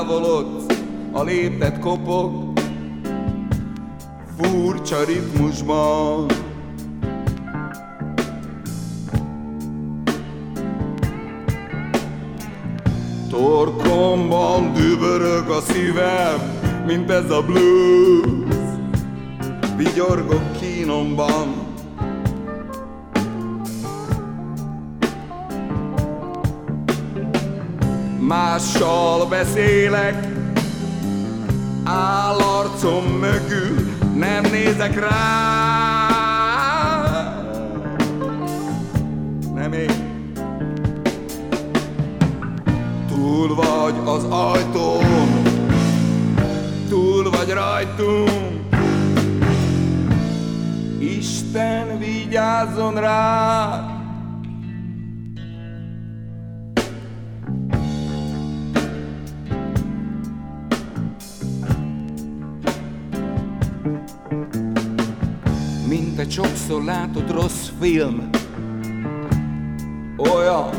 Távolodsz, a léptet kopog, furcsa ritmusban. Torkomban dübörög a szívem, mint ez a blues. Vigyorgok kínomban Mással beszélek. Áll arcom mögül Nem nézek rá. Nem én. Túl vagy az ajtón. Túl vagy rajtunk. Isten vigyázzon rá egy sokszor látott rossz film. Olyan,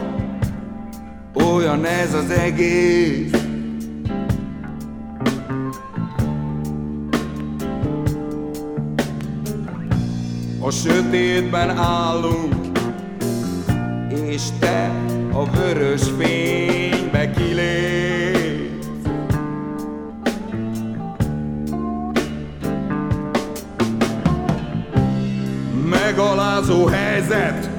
olyan ez az egész. A sötétben állunk És te a vörös fénybe kilépsz Megalázó helyzet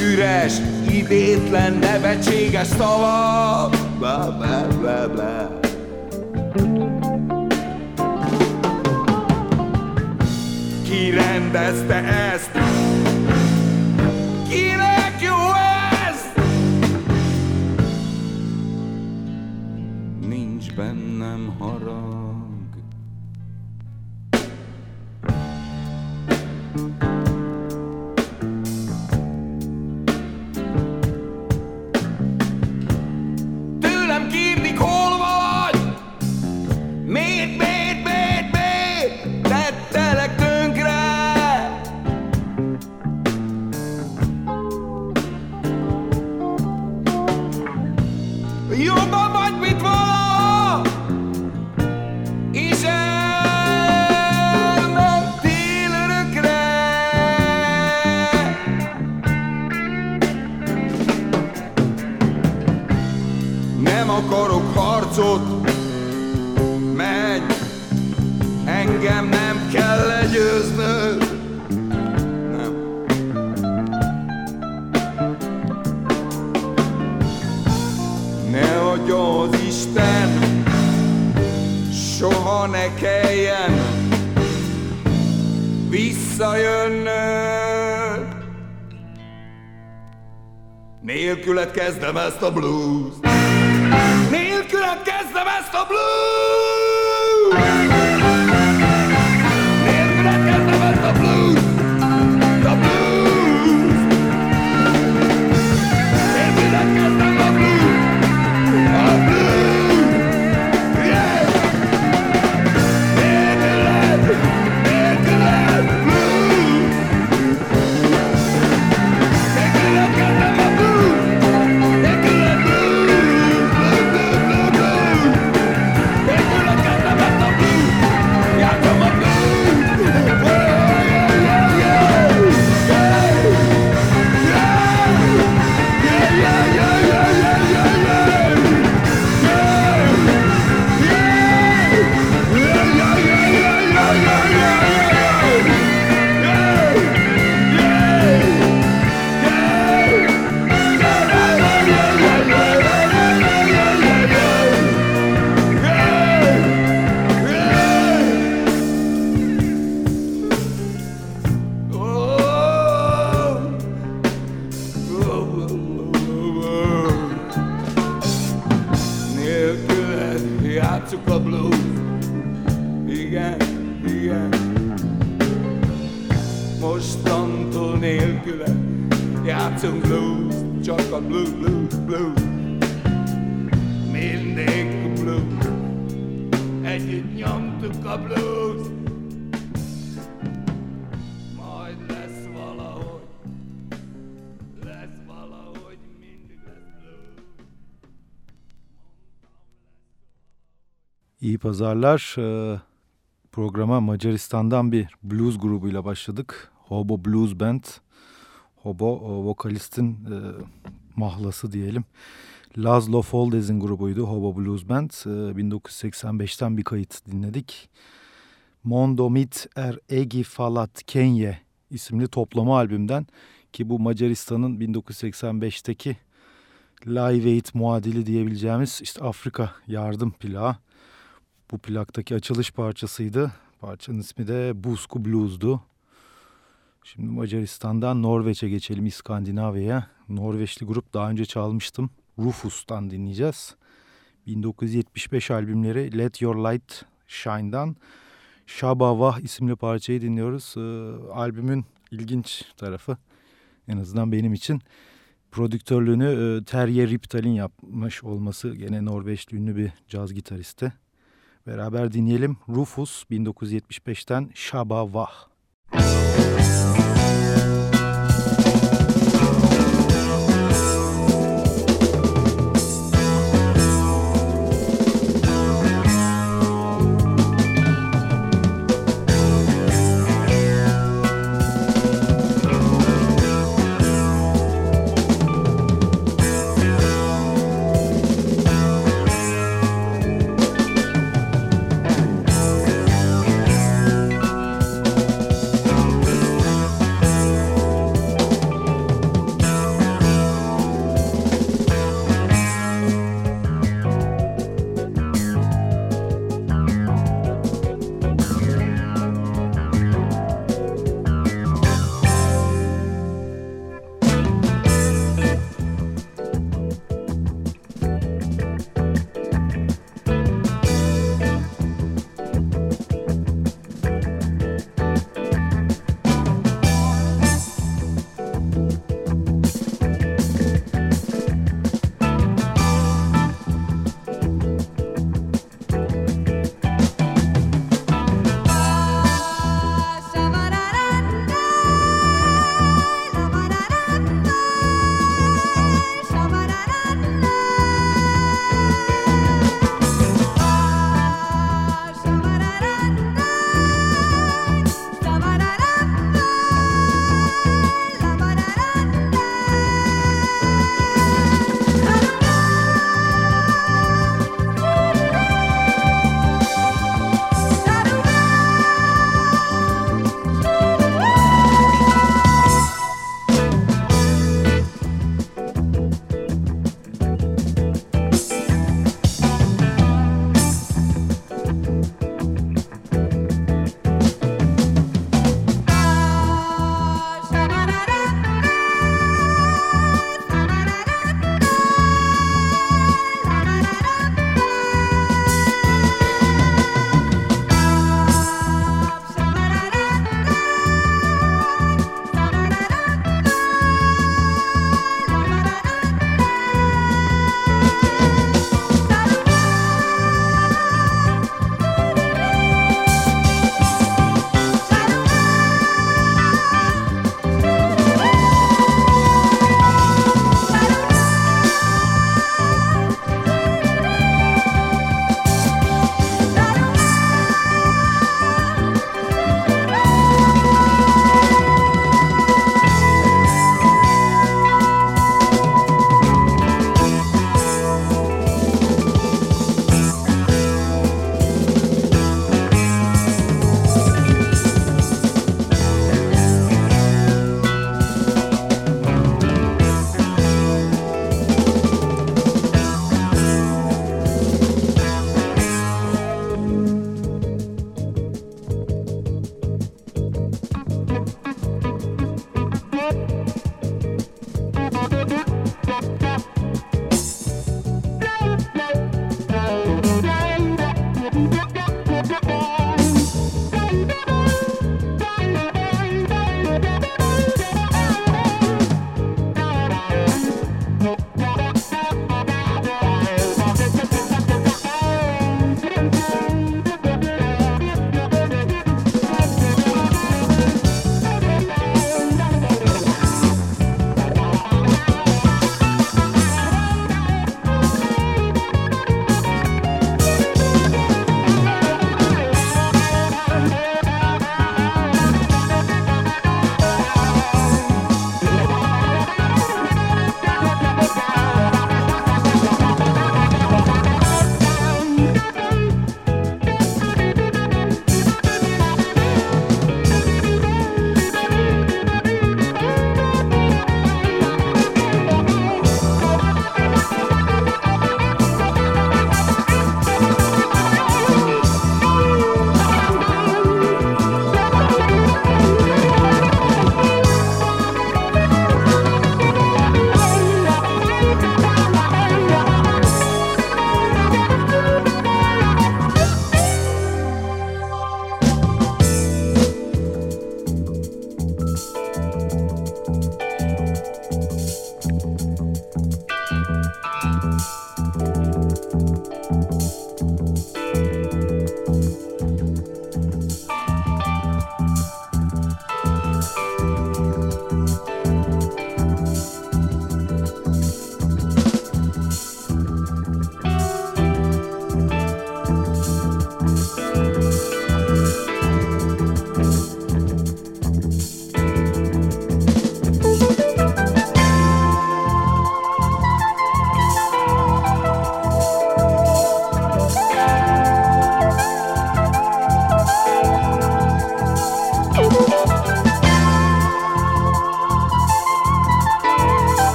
Üres, idétlen, nevetséges szavak Bla bla bla bla Ki rendezte ezt? Kinek jó ez? Nincs bennem harag Yes, the Master Blue. Pazarlar. Ee, programa Macaristan'dan bir blues grubuyla başladık. Hobo Blues Band. Hobo vokalistin e, mahlası diyelim. Laszlo Foldes'in grubuydu Hobo Blues Band. 1985'ten bir kayıt dinledik. Mondo Mit Er Egi Falat Kenye isimli toplama albümden ki bu Macaristan'ın 1985'teki Live Aid muadili diyebileceğimiz işte Afrika yardım plağı. Bu plaktaki açılış parçasıydı. Parçanın ismi de Busku Blues'du. Şimdi Macaristan'dan Norveç'e geçelim İskandinavya'ya. Norveçli grup daha önce çalmıştım. Rufus'tan dinleyeceğiz. 1975 albümleri Let Your Light Shine'dan Şabavah isimli parçayı dinliyoruz. Ee, albümün ilginç tarafı en azından benim için prodüktörlüğünü e, Terje Riptal'in yapmış olması gene Norveçli ünlü bir caz gitaristi. Beraber dinleyelim Rufus 1975'ten Şabavah. Müzik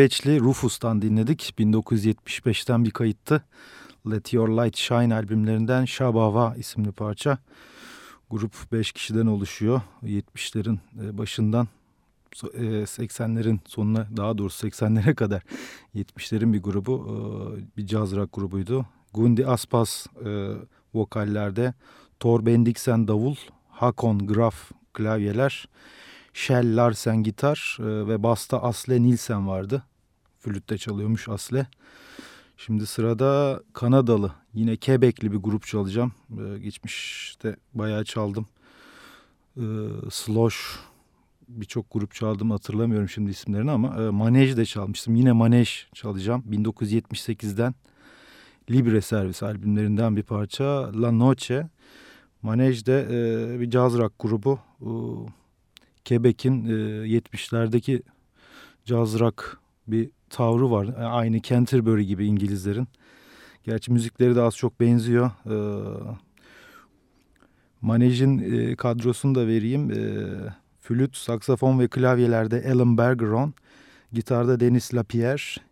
Norveçli Rufus'tan dinledik. 1975'ten bir kayıttı. Let Your Light Shine albümlerinden Shabava isimli parça. Grup 5 kişiden oluşuyor. 70'lerin e, başından 80'lerin e, sonuna daha doğrusu 80'lere kadar 70'lerin bir grubu e, bir caz rock grubuydu. Gundi Aspas vokallerde, Thor Bendiksen davul, Hakon Graf klavyeler, Shell Larsen gitar ve basta Asle Nilsen vardı. Flütte çalıyormuş Asle. Şimdi sırada Kanadalı yine Quebec'li bir grup çalacağım. Ee, geçmişte bayağı çaldım. Ee, Slosh birçok grup çaldım hatırlamıyorum şimdi isimlerini ama e, Manej de çalmıştım. Yine Manej çalacağım 1978'den Libre Servis albümlerinden bir parça La Noche. Manej de e, bir caz rock grubu. E, Quebec'in e, 70'lerdeki caz rock bir tavrı var. E, aynı Canterbury gibi İngilizlerin. Gerçi müzikleri de az çok benziyor. E, Manej'in e, kadrosunu da vereyim. E, flüt, saksafon ve klavyelerde Alan Bergeron, gitarda Denis Lapierre,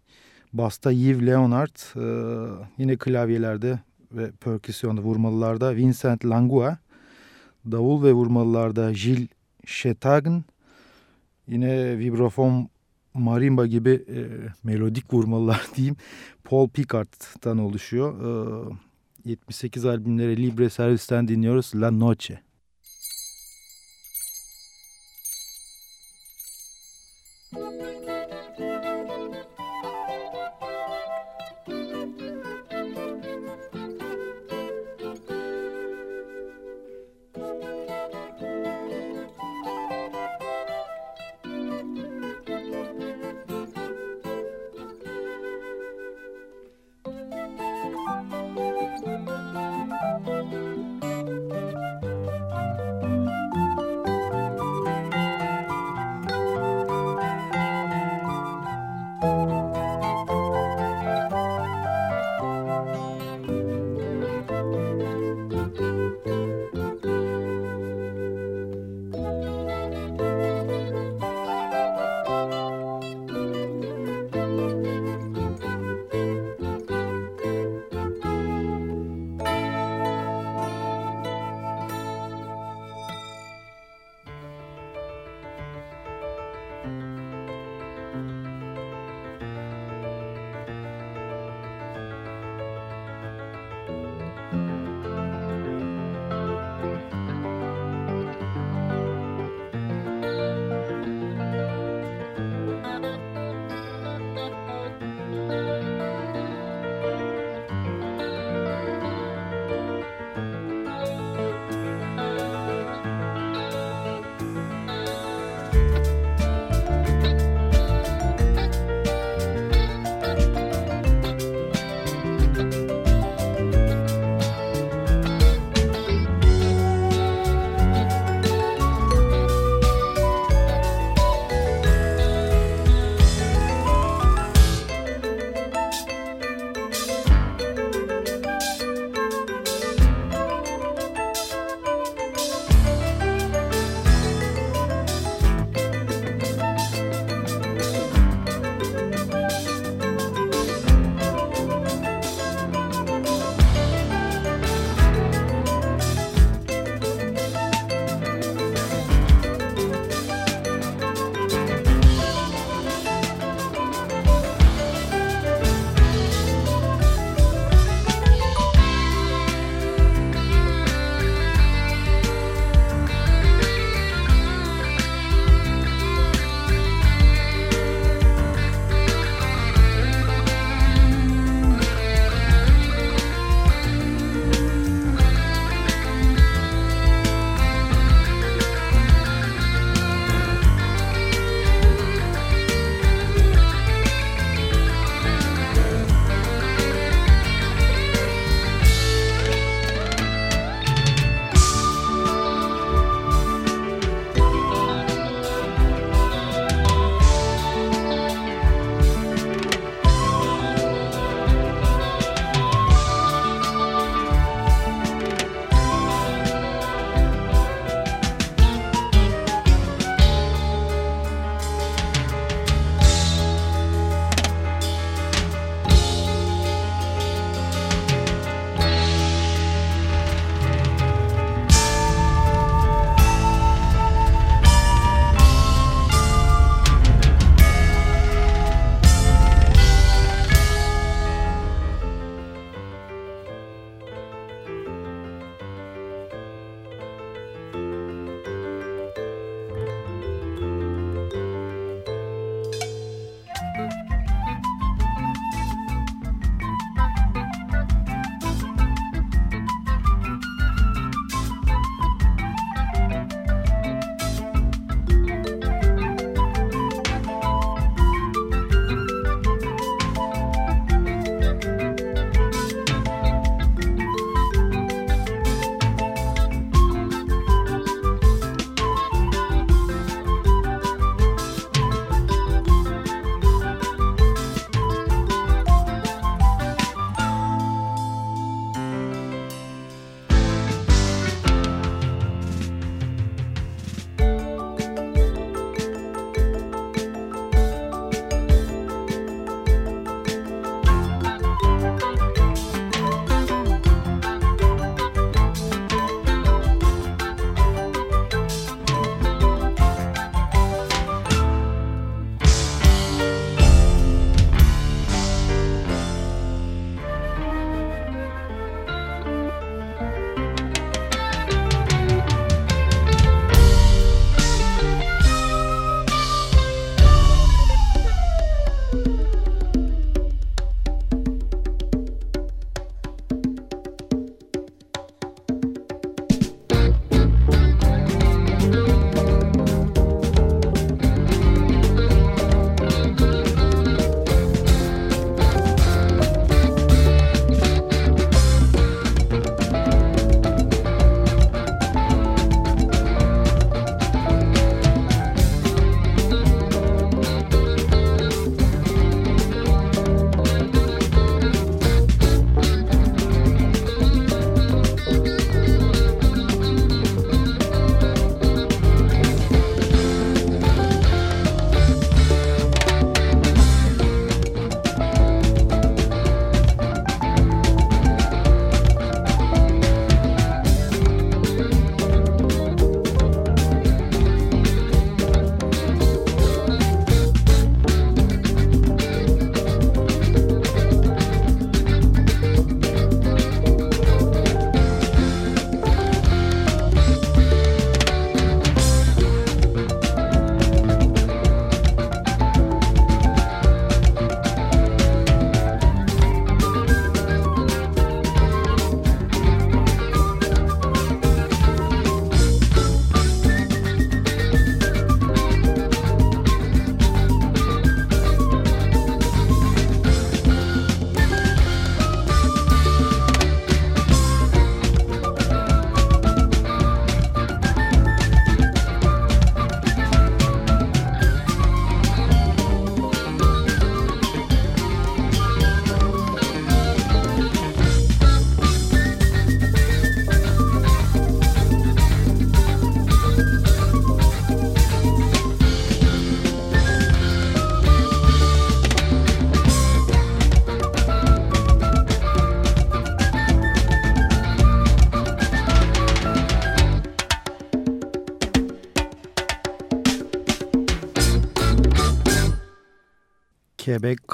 basta Yves Leonard, yine klavyelerde ve perküsyonda vurmalılarda Vincent Langua, davul ve vurmalılarda Gilles Chetagn, yine vibrafon marimba gibi e, melodik vurmalılar diyeyim Paul Picard'tan oluşuyor. E, 78 albümleri Libre Servis'ten dinliyoruz La Noche.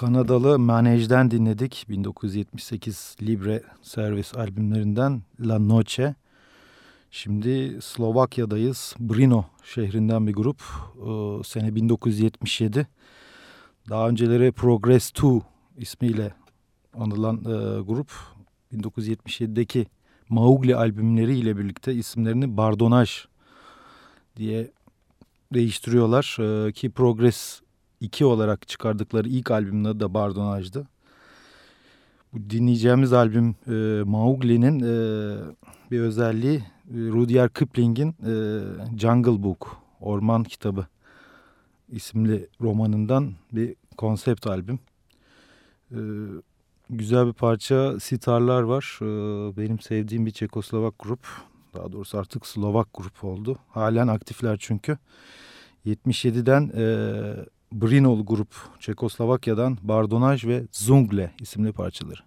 Kanadalı Manej'den dinledik. 1978 Libre Service albümlerinden La Noche. Şimdi Slovakya'dayız. Brno şehrinden bir grup. Ee, sene 1977. Daha önceleri Progress 2 ismiyle anılan e, grup 1977'deki Maugli albümleriyle birlikte isimlerini Bardonaj diye değiştiriyorlar. Ee, ki Progress 2 olarak çıkardıkları ilk albümün adı da Bardonaj'dı. Bu dinleyeceğimiz albüm e, Maugli'nin e, bir özelliği e, Rudyard Kipling'in e, Jungle Book, Orman Kitabı isimli romanından bir konsept albüm. E, güzel bir parça sitarlar var. E, benim sevdiğim bir Çekoslovak grup. Daha doğrusu artık Slovak grup oldu. Halen aktifler çünkü. 77'den e, Brinol grup Çekoslovakya'dan Bardonaj ve Zungle isimli parçaları.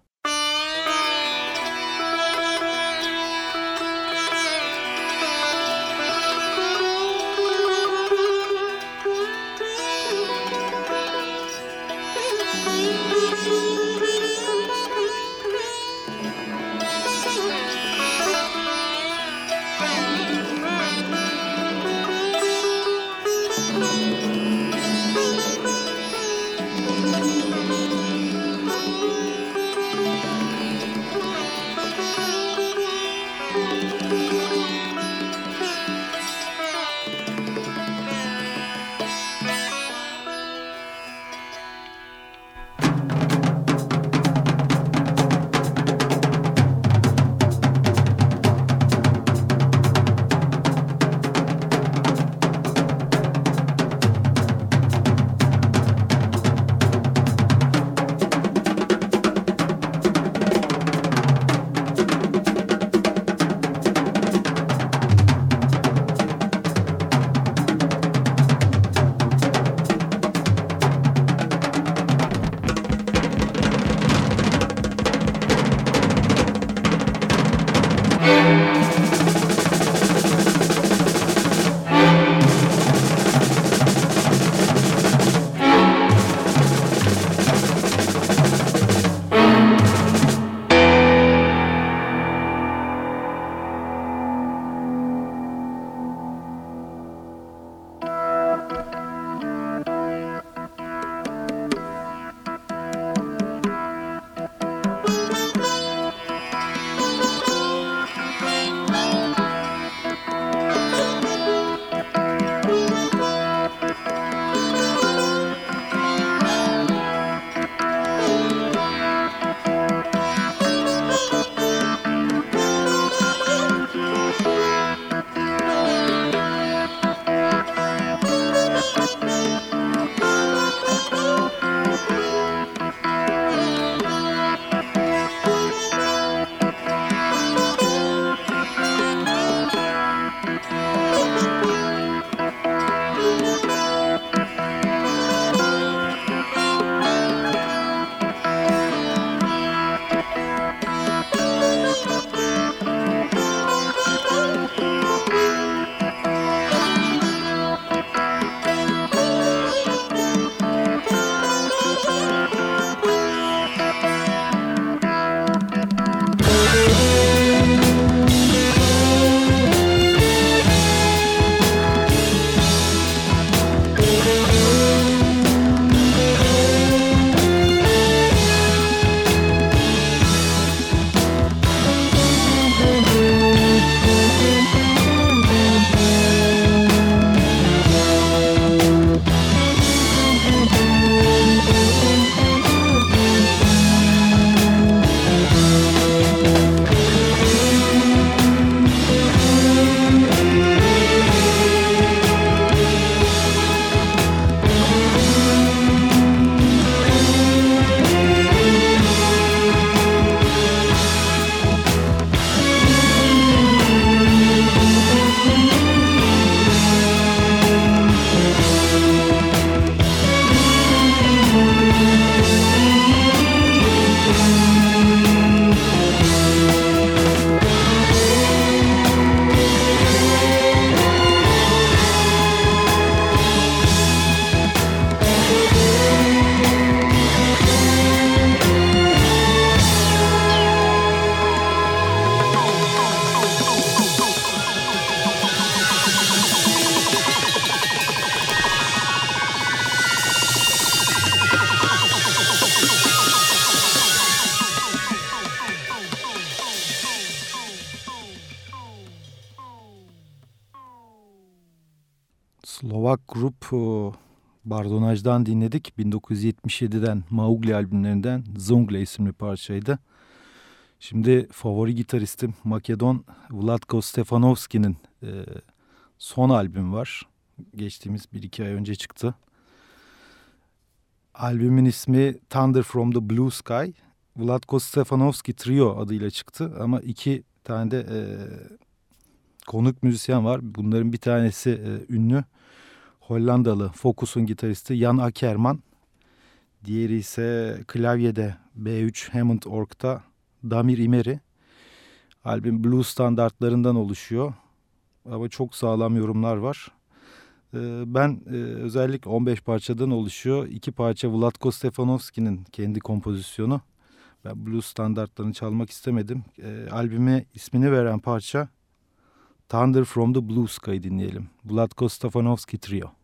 Grup Bardonaj'dan dinledik. 1977'den Maugli albümlerinden Zungle isimli parçaydı. Şimdi favori gitaristim Makedon Vlatko Stefanovski'nin e, son albüm var. Geçtiğimiz bir iki ay önce çıktı. Albümün ismi Thunder from the Blue Sky. Vlatko Stefanovski Trio adıyla çıktı ama iki tane de e, konuk müzisyen var. Bunların bir tanesi e, ünlü Hollandalı Focus'un gitaristi Jan Ackerman. Diğeri ise klavyede B3 Hammond Org'da Damir İmeri. Albüm blues standartlarından oluşuyor. Ama çok sağlam yorumlar var. Ee, ben e, özellikle 15 parçadan oluşuyor. İki parça Vlatko Stefanovski'nin kendi kompozisyonu. Ben blues standartlarını çalmak istemedim. E, albüme ismini veren parça Thunder from the Blue Sky dinleyelim. Vlatko Stefanovski Trio.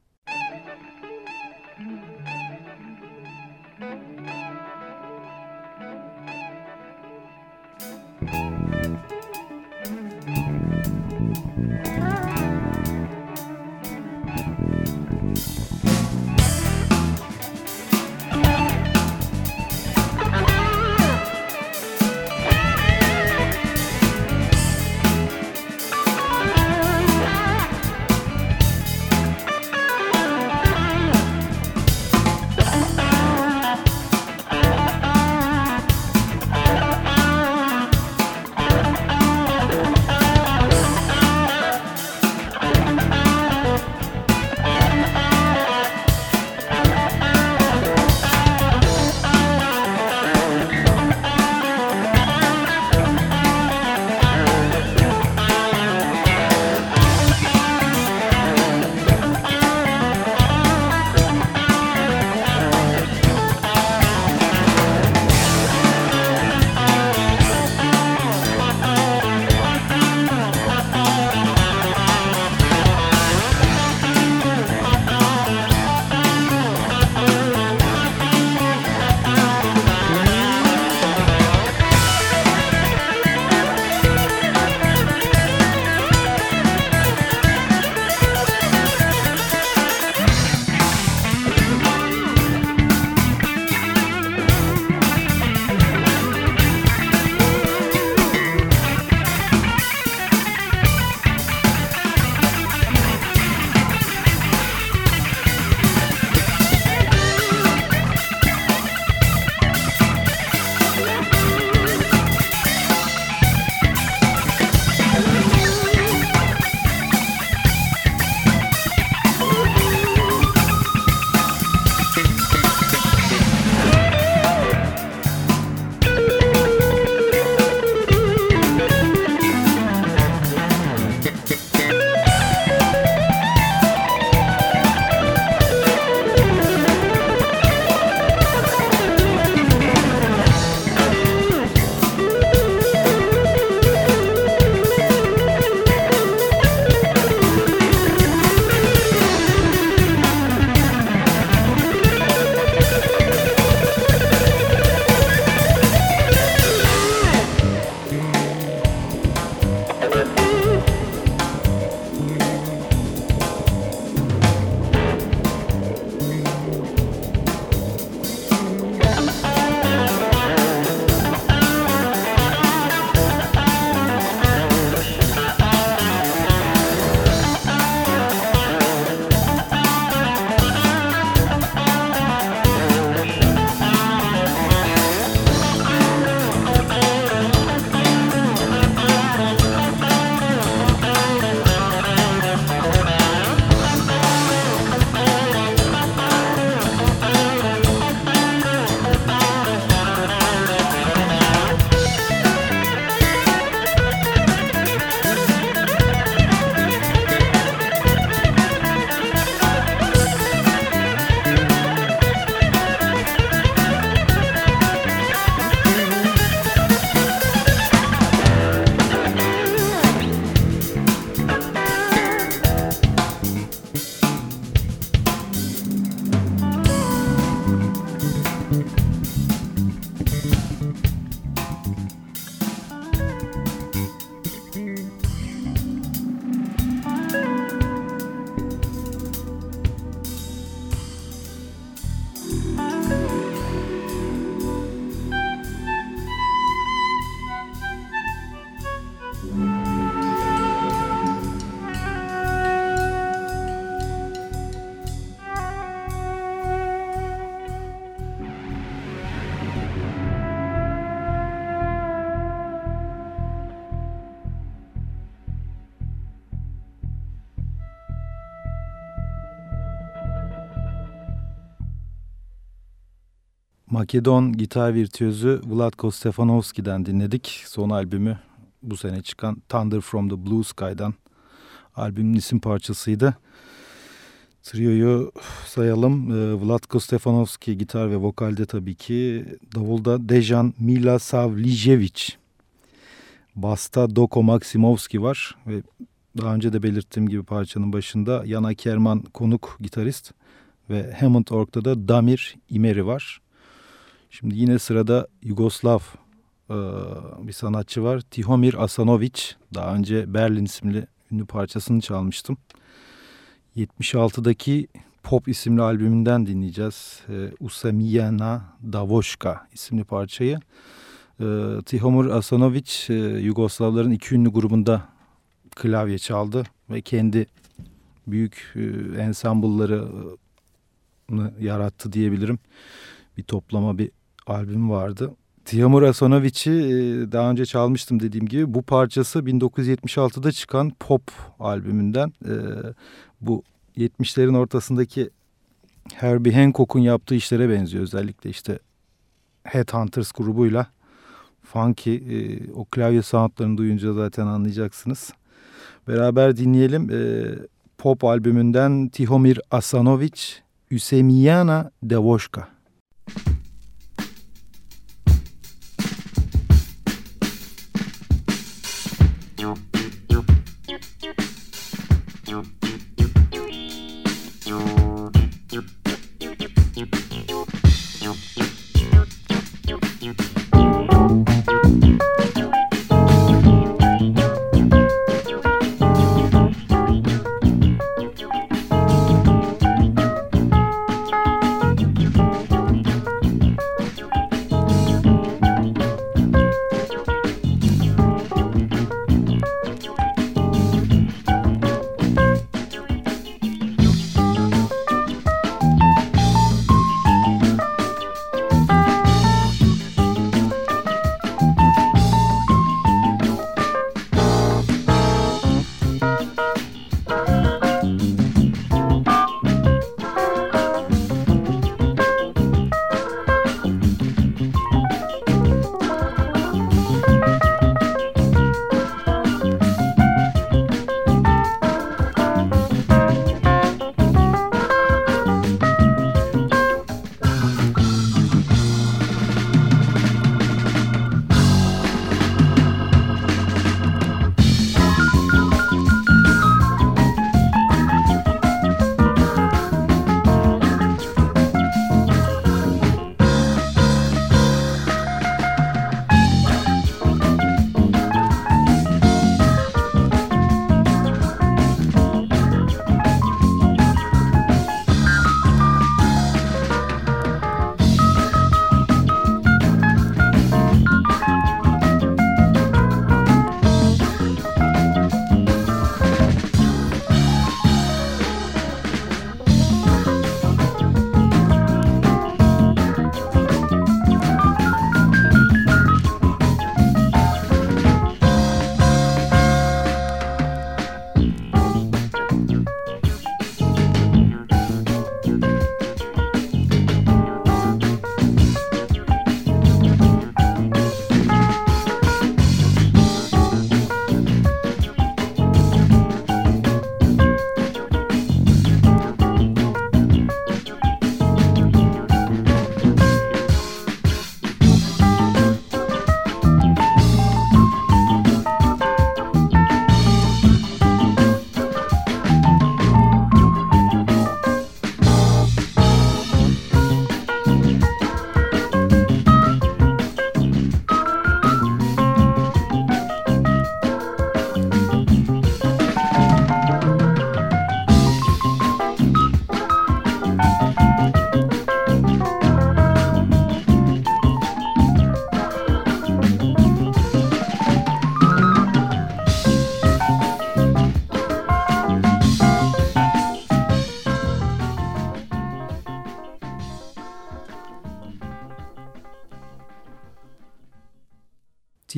Makedon gitar virtüözü Vlatko Stefanovski'den dinledik. Son albümü bu sene çıkan Thunder from the Blue Sky'dan albümün isim parçasıydı. Trio'yu sayalım. Ee, Vlatko Stefanovski gitar ve vokalde tabii ki. Davulda Dejan Milasavlijevic. Basta Doko Maksimovski var ve daha önce de belirttiğim gibi parçanın başında Yana Kerman konuk gitarist ve Hammond Org'da da Damir İmeri var. Şimdi yine sırada Yugoslav e, bir sanatçı var. Tihomir Asanovic. Daha önce Berlin isimli ünlü parçasını çalmıştım. 76'daki Pop isimli albümünden dinleyeceğiz. E, Usamiyana Davoşka isimli parçayı. E, Tihomir Asanovic e, Yugoslavların iki ünlü grubunda klavye çaldı ve kendi büyük e, ensambulları yarattı diyebilirim. Bir toplama bir albüm vardı. Tihomir Asonovic'i e, daha önce çalmıştım dediğim gibi. Bu parçası 1976'da çıkan pop albümünden. E, bu 70'lerin ortasındaki Herbie Hancock'un yaptığı işlere benziyor. Özellikle işte Headhunters grubuyla funky e, o klavye soundlarını duyunca zaten anlayacaksınız. Beraber dinleyelim. Pop albümünden Tihomir Asanovic Üsemiyana Devoşka.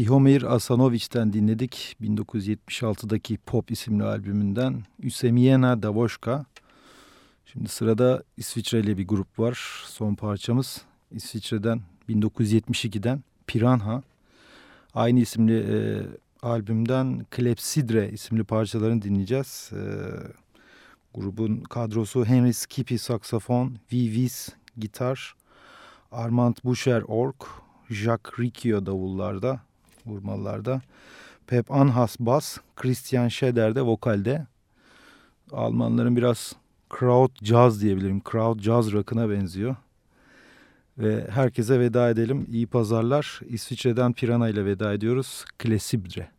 Tihomir Asanovic'ten dinledik. 1976'daki Pop isimli albümünden Üsemiyena Davoşka. Şimdi sırada İsviçreli bir grup var. Son parçamız İsviçre'den 1972'den Piranha. Aynı isimli e, albümden Klepsidre isimli parçalarını dinleyeceğiz. E, grubun kadrosu Henry Skippy saksafon, Vivis gitar, Armand Boucher org, Jacques Riccio davullarda, vurmalarda, Pep Anhas bas, Christian Scheder de vokalde. Almanların biraz crowd jazz diyebilirim. Crowd jazz rock'ına benziyor. Ve herkese veda edelim. İyi pazarlar. İsviçre'den Pirana ile veda ediyoruz. Klesibre.